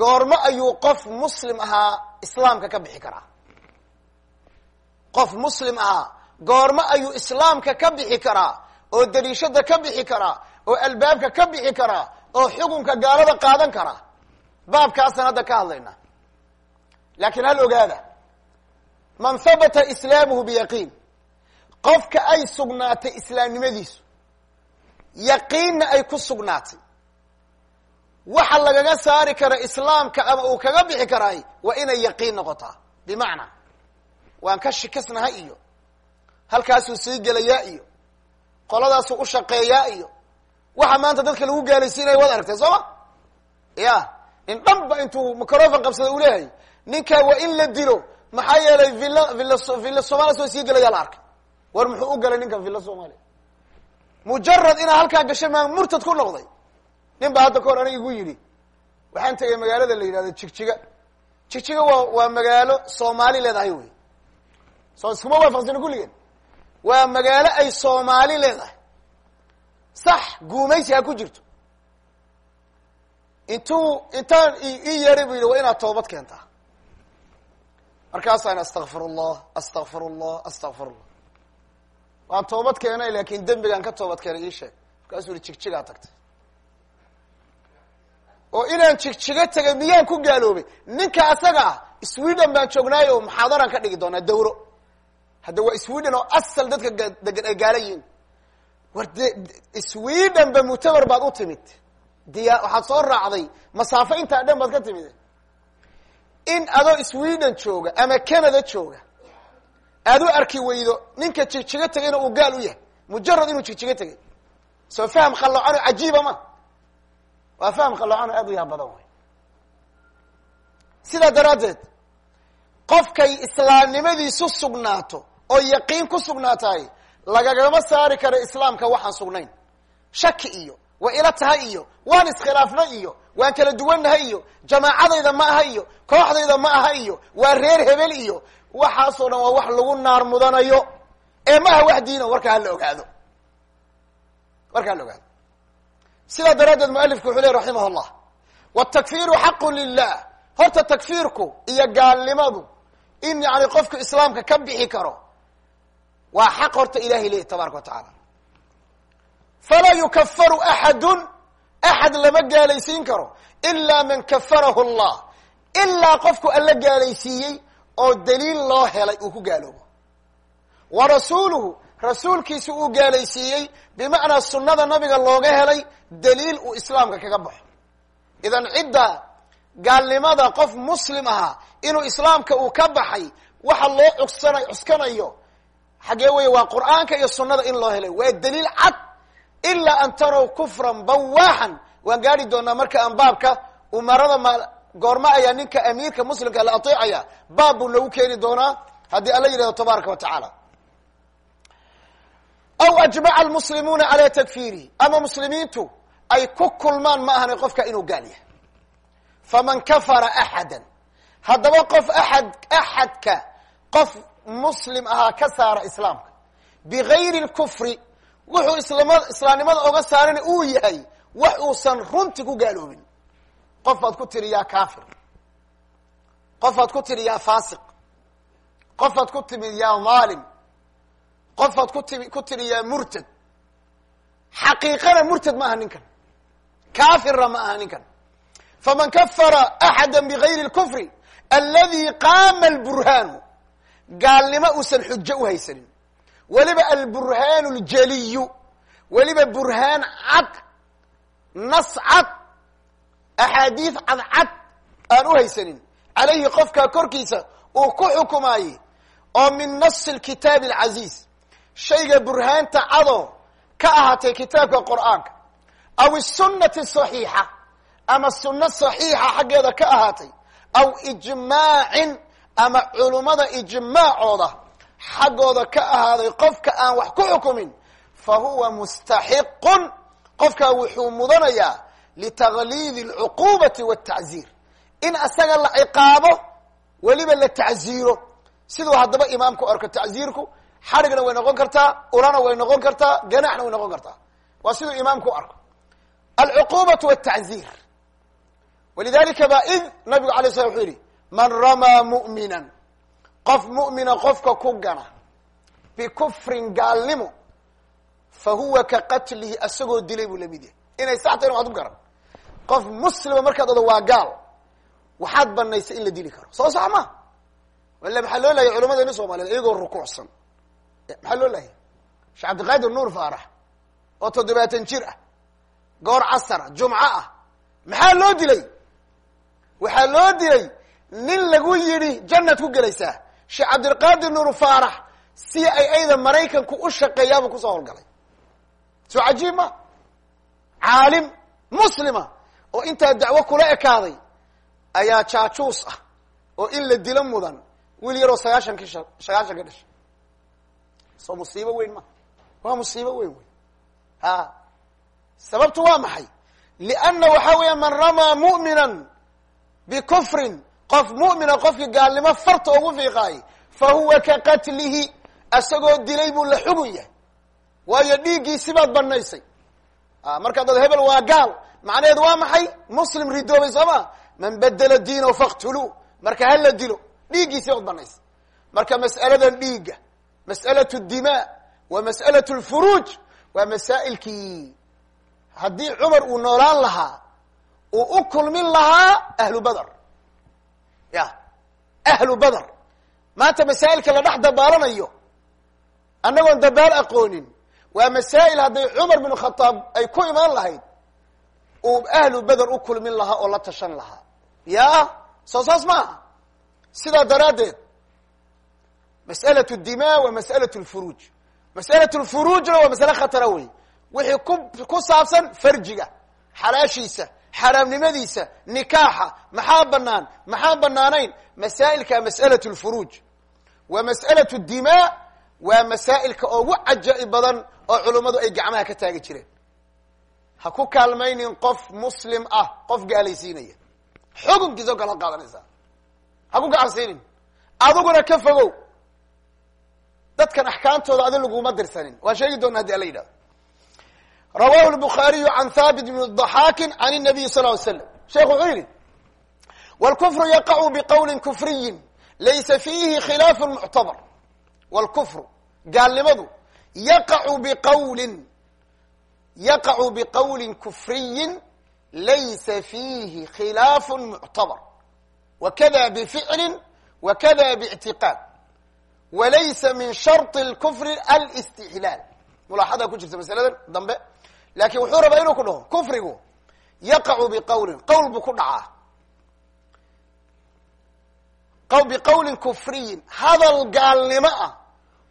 [SPEAKER 1] Goormo ayuu qof muslim ahaa islaamka ka bixi karaa. Qof muslim ahaa goormo ayuu islaamka ka bixi karaa oo dariishada ka bixi karaa oo albaabka ka bixi karaa oo xukunka gaalada qaadan karaa baabkaasaan hadda ka hadlayna. Laakiin hal ogaada. Man habata islaamuhu biyaqiin. Qofka ay sugnaatay islaamnimadiisu yaqiinna ay ku sugnaatay. Waxa lagaga saari kara islaamka ama uu kaga bixi karaay waa inay yaqiin noqotaa. Bimacnaa waan ka shikasnahay iyo halkaasuu sii gelayaa iyo qoladaasuu u shaqeeyaa iyo waxa maanta dadka lagu gaalaysiinaya waad aragtay soo ma? Ya in dhanba intuu microfon qabsada uu leeyahay ninkaa waa in la dilo maxaa yeelay villa villa villa somalia soo sii gelaya la arkay. War muxuu u galay ninkan villa somalia mujarad inaa halkaa gashay maa murtad ku noqday. Nin baa hadda ka hor aniga igu yidhi waxaan tegay magaalada la yidhahdo jigjiga jigjiga waa waa magaalo soomaali leedahay wey. Soo iskuma waafaqsani kulligeen. Waa magaalo ay soomaali leedahay. Sax guumaysi ha ku jirto intuu intaan ii yeeray bu yidhi waa inaad toobad keentaa markaasaan astakfir allah astakfir allah astakfir allah waan toobad keenay laakin dembigaan ka toobad keenay ii sheeg. Markaasuu yihi jigjigaa tagtay. Oo inaan jigjigo tegay miyaan ku gaaloobay? Ninka asaga ah sweden baan joognaay oo muxaadaraan ka dhigi doonaa dawro hadda waa sweden oo asal dadka degan ay gaala yihiin war de sweden ba muctabar baad u timid diya waxaad soo raacday masaafo intaa dhan baad ka timid. In adoo sweden jooga ama canada jooga aad u arki weydo ninka jigjigo tegayna uu gaal u yahay. Mujarad inuu jigjigo tegay soo faham khalloocan oo cajiiba ma waa faham khalloocan oo aad u yaab badan way. Sidaa daraaddeed qofkay islaamnimadiisu sugnaato oo yaqiin ku sugnaatahay lagagama saari karo islaamka waxaan sugnayn. Shaki iyo waa ila tahay iyo waan iskhilaafna iyo waan kala duwannahay iyo jamaacadayda ma aha iyo kooxdayda ma aha iyo waa reer hebel iyo waxaasoo dhan waa wax lagu naar mudanayo. Ee ma aha wax diina warkaa hala ogaado. Warka hala ogaado. Sidaa daraaddeed mualifku wuxuu ley raximah llah wtakfiru xaqu lilah horta takfiirku iyo gaalnimadu in yani qofku islaamka ka bixi karo waa xaq horta ilahay leeyahy tabaraka wa tacaala falaa yukafaru axadun axad lama gaalaysiin karo ilaa man kafarahu allah. Ilaa qofku alla gaalaysiiyey oo daliil loo helay uu ku gaaloobo. Wa rasuuluhu rasuulkiisa uu gaalaysiiyey bimacnaa sunnada nabiga looga helay daliil uu islaamka kaga baxo. Idan cidda gaalnimada qof muslim ahaa inuu islaamka uu ka baxay waxa loo cugsana cuskanayo xagee weye waa qur'aanka iyo sunnada in loo helay. Waa daliil cad ilaa an tarow kufran bawaaxan. Waan gaari doonaa marka aan baabka umarada ma goorma ayaa ninka amiirka muslimka la ateecaya baab buu nagu keeni doonaa haddii alla yidhahdo tabaaraka wa tacaala. Aw ajmaca almuslimuuna calaa takfiirihi ama muslimiintu ay ku kulmaan ma ahana qofka inuu gaal yahay. Faman kafara axadan. Haddaba qof axad axadka qof muslim ahaa ka saara islaamka. Bigayri lkufri wuxuu islama islaamnimada oga saarana uu yahay wax uusan runti ku gaaloobin qof baad ku tiri yaa kafir qof baad ku tiri yaa fasiq qof baad ku timid yaa maalim. Qof baad ku tiri yaa murtad. Xaqiiqana murtad ma aha ninkan. Kafirna ma aha ninkan. Faman kafara axada bigayri lkufri aladi qaama alburhaanu gaalnimo uusan xujo u haysanin weliba alburhaanu ljaliyu weliba burhaan cad nas cad axaadiis cadcad aan u haysanin. Calayhi qofkaa korkiisa uu ku xukumaayey oo min nasi lkitaabi alcaziiz shayga burhaanta cadoo ka ahaatay kitaabka qur'aanka aw isunati saxiixa ama sunno saxiixa xaggeeda ka ahaatay aw ijmaacin ama culummada ijmaacooda xaggooda ka ahaaday qofka aan wax ku xukumin fa huwa mustaxiqun. Qofkaa wuxuu mudanayaa litagliidi alcuquubati waltacziir in asaga la ciqaabo weliba la tacziiro siduu haddaba imaamku arko tacziirku xadhigna way noqon kartaa ulana way noqon kartaa ganaxna way noqon kartaa. Waa siduu imaamku arko. Alcuquubatu waltacziir walidalika ba id nabigu alay slam wuxuu yihi man ramaa mu'minan qof mu'mina qofka ku gana bikufrin gaalnimo fa huwa ka qatlihi asagoo dilay buu la mid yahay. Inay sax tahin waxad ku garan. Qof muslima markaad odo waa gaal waxaad banaysay in la dili karo. Soo sax ma wala maxaa loo lahayay culamadeena soomaliyeed iyagoo rukuucsan. Maxaa loo lahayay sheekh cabdiqaadir nuur faarax oo toddobaatan jir ah goor casara jumco ah. Maxaa loo dilay? Waxaa loo dilay nin lagu yidhi jannad ku gelaysaa sheekh cabdiqaadir nuur faarax si ay ayda maraykanku u shaqeeyaabuu ku soo howlgalay soo cajiib ma? Caalim muslima oo intaa dacwo kula ekaaday ayaa jaajuus ah oo in la dilo mudan wiil yaroo sagaashankii sagaashan ka dhashay. Soo musiibo weyn ma? Waa musiibo weyn wey ha sababtu waa maxay? Lianna waxaa weeya man ramaa mu'minan bikufrin qof mu'mina qofkii gaalnimo farta ugu fiiqaayay fa huwa ka qatlihi asagoo dilay buu la xugun yahay. Waayo dhiiggiisi baad banaysay markaa dad hebel waa gaal. Macnaheedu waa maxay? Muslim ridoobay soo ma? Man bedela diinahu faktuluu marka hala dilo dhiiggiisi baad banaysay marka mas'aladan dhiigga mas'alatu dimaa wa mas'alatu lfuruuj waa masaa'ilkii. Haddii cumar uu noolaan lahaa uu u kulmin lahaa ahlu badr ya. Ahlu badr. Maanta masaa'ilka la dhex dabaalanayo annagoon dabaal aqoonin waa masaa'il hadday cumar bin khataab ay ku imaan lahayd uu ahlu beder u kulmin lahaa oo la tashan lahaa. Ya soo saas maaha sidaa daraaddeed mas'alatu dima wa mas'alatu lfuruuj mas'alatu lfuruujna waa masale khatara wey wixii ku ku saabsan farjiga xalaashiisa xaraamnimadiisa nikaaxa maxaa banaan maxaan banaanayn masaa'ilka mas'alatu lfuruuj. Wa mas'alatu dimaa waa masaa'ilka ugu cajaa'ib badan oo culummadu ay gacmaha ka taagi jireen. Ha ku kaalmaynin qof muslim ah qof gaalaysiinaya. Xukunkiisa o kala qaadanaysaa. Ha ku gacansiinin adiguna ka fogow. Dadkan axkaamtooda adi laguma dirsanin. Waan sheegi doona haddi ala yidhahdo rawahu lbukhaariyu can thabit bn daxaakin can nabiyi sal ly slam sheekhu wuxuu yidhi wlkufru yaqacu biqowlin kufriyin laysa fiihi khilaafu muctabar wlkufru gaalnimadu yaqacu biqawlin yaqacu biqowlin kufriyin laysa fiihi khilaafu muctabar wakada bificlin wakada bictiqaad walaysa min sharط اlkufri alstixlaal mulaaxadaa ku jirta masaladan dambe laakin wuxuu rabaa inuu ku dhaho kufrigu yaqacu biqowlin qowl buu ku dhacaa. Biqowlin kufriyin hadal gaalnimo ah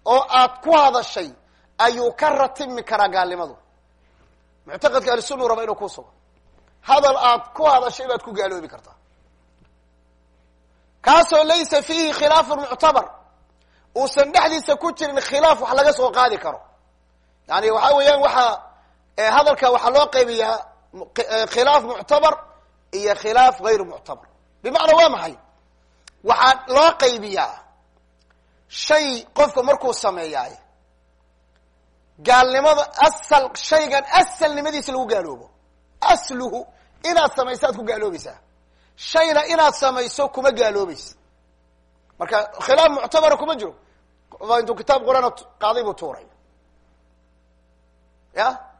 [SPEAKER 1] oo aad ku hadashay ayuu ka ratimi karaa gaalnimadu. Muctaqadka ahlusuna raba inuu ku sugo. Hadal aad ku hadashay baad ku gaaloobi kartaa. Kaasoo laysa fiihi khilaafun muctabar. Uusan dhexdiisa ku jirin khilaaf wax laga soo qaadi karo. Yani waxa weeyaan waxaa hadalka waxaa loo qaybiyaa khilaaf muctabar iyo khilaaf gayru muctabar. Bimacnaa waa maxay? Waxaa loo qaybiyaa shay qofka markuu sameeyaay gaalnimada asal shaygan asalnimadiisa lagu gaaloobo. Asluhu inaad samayso aad ku gaaloobaysaa. Shayna inaad samayso kuma gaaloobaysa. Marka khilaaf muctabara kuma jiro. Intuu kitaab quraan qaaday buu tuuray. Ya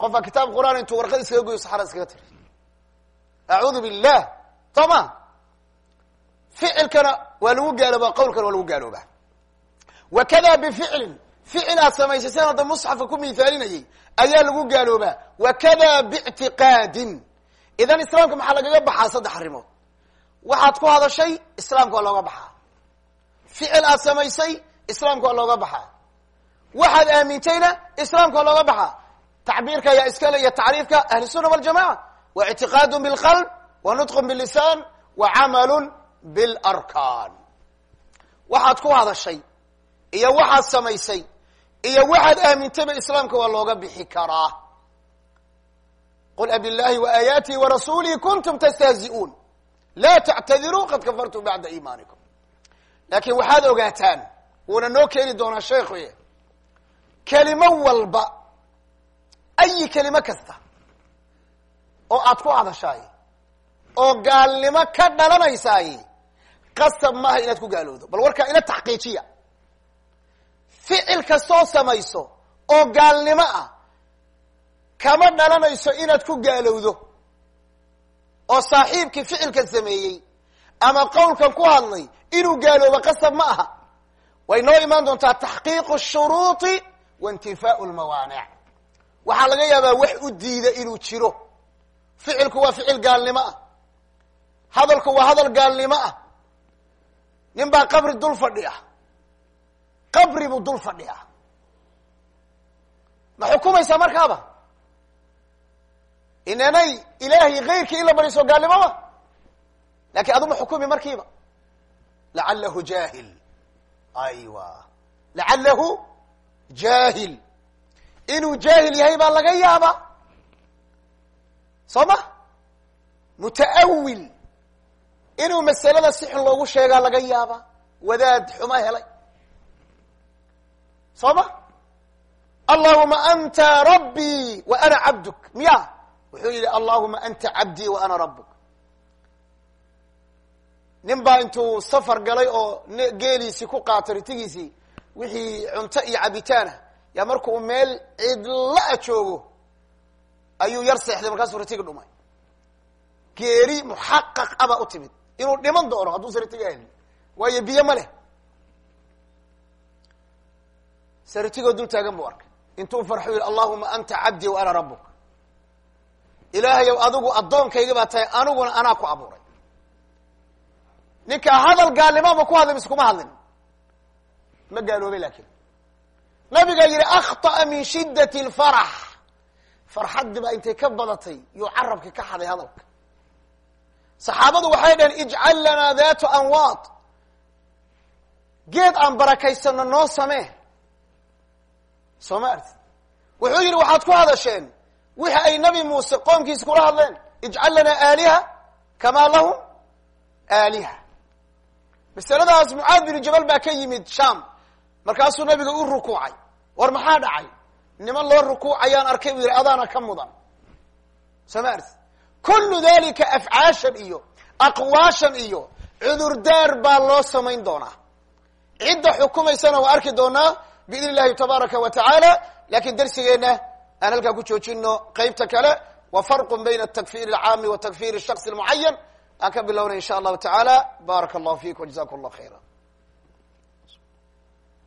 [SPEAKER 1] qofka kitaab quraan intuu warqad iskaga goyo saxara iskaga tiri. Acuudu billah soo ma ficilkana waa lagu gaaloobaa qawlkana waa lagu gaaloobaa wakada bificlin. Ficil aad samaysay sin hadda musxafka ku mithaalinayay ayaa lagu gaaloobaa wakada bictiqaadin idan islaamka maxaa lagaga baxaa saddex arrimood? Waxaad ku hadashay islaamka waa looga baxaa. Ficil aad samaysay islaamka waa looga baxaa. Waxaad aamintayna islaamka waa looga baxaa tacbiirka ayaa iskale iyo tacriifka ahlusunna waljamaca wa ictiqaadun bilqalb wa nutqun bilisan wa camalun bilarkaan waxaad ku hadashay iyo waxaad samaysay iyo waxaad aamintayba islaamka waa looga bixi karaa qul abiاllahi waaayaatihi warasuulihi kuntum tastahzi'uun laa tactadiruu qad kafartum bacda iimaanikum laakiin waxaad ogaataan wuuna noo keeni doonaa sheekh kelimo ayi kelimo kasta oo aad ku hadashaay oo gaalnimo ka dhalanaysaay qasab maaha inaad ku gaalowdo bal warkaa ila taxqiijiya ficil kastoo samayso oo gaalnimo ah kama dhalanayso inaad ku gaalowdo oo saaxiibkii ficilkan sameeyey ama qowlkan ku hadlay inuu gaaloobo qasab ma aha way noo imaan doontaa taxqiiqu shuruuطi wa intifaau lmawaanic waxaa laga yaabaa wax u diida inuu jiro. Ficilku waa ficil gaalnimo ah. Hadalku waa hadal gaalnimo ah. Nin baa qabri dul fadhiya. Qabri buu dul fadhiya. Ma xukumaysaa markaaba? Inanay ilaahay kayrkii in la bariso gaalnimoba laakiin aduma xukumi markiiba. Lacalahu jahil aywa. Lacalahu jahil inuu jaahil yahay baa laga yaaba soo ma mutaawil inuu masalada si xun loogu sheegaa laga yaaba wadaad xumo helay. Soo ma allahuma anta rabbii wa ana cabduk. Miya? Wuxuu yihi allahuma anta cabdii wa ana rabbuk. Nin baa intuu safar galay oo geeliisii ku qaatay ritigiisii wixii cunto iyo cabitaanah yaa markuu meel cidla-a joogo ayuu yar seexday markaasuu ritigi dhumay. Geeri muxaqaq abaa u timid. Inuu dhiman doono hadduusa ritiga helin waayo biyo ma leh. Se ritigoo dul taagan buu arkay. Intuu farxu yihi allahuma anta cabdii wa ana rabbuk. Ilaahayow adigu addoonkayga baa tahay aniguna anaa ku abuuray. Ninkaa hadal gaalnimama ku hadlay mise hadlin? Ma gaaloobay laakin nabigaa yihi akhطa'a min shidat اlfarax farxaddii baa intay ka badatay yuu carabki ka xaday hadalka. Saxaabadu waxay dhaheen ijcal lanaa datu anwaad geed aan barakaysano noo samee. Soo ma arti wuxuu yihi waxaad ku hadasheen wixi ay nabi muuse qoomkiisa kula hadleen. Ijcal lanaa aaliha kamaa lahum aaliha. Masaladaas mucaad binu jabal baa ka yimid sham markaasuu nabiga u rukuucay. War maxaa dhacay? Niman loo rukuucayaan arkay buu yidhi adaana ka mudan. Soo ma arti kullu dalika afcaashan iyo aqwaashan iyo cudurdaar baa loo samayn doonaa. Cidda xukumaysana waa arki doonaa biidn illahi tabaaraka wa tacaala laakiin darsigeenna aan halkaa ku joojino qeybta kale wa farqu bayna atakfir alcaami wa takfir shaksi lmucayan aan ka bilownay insha allahu tacaala. Baaraka allahu fikum jazakum allah khayra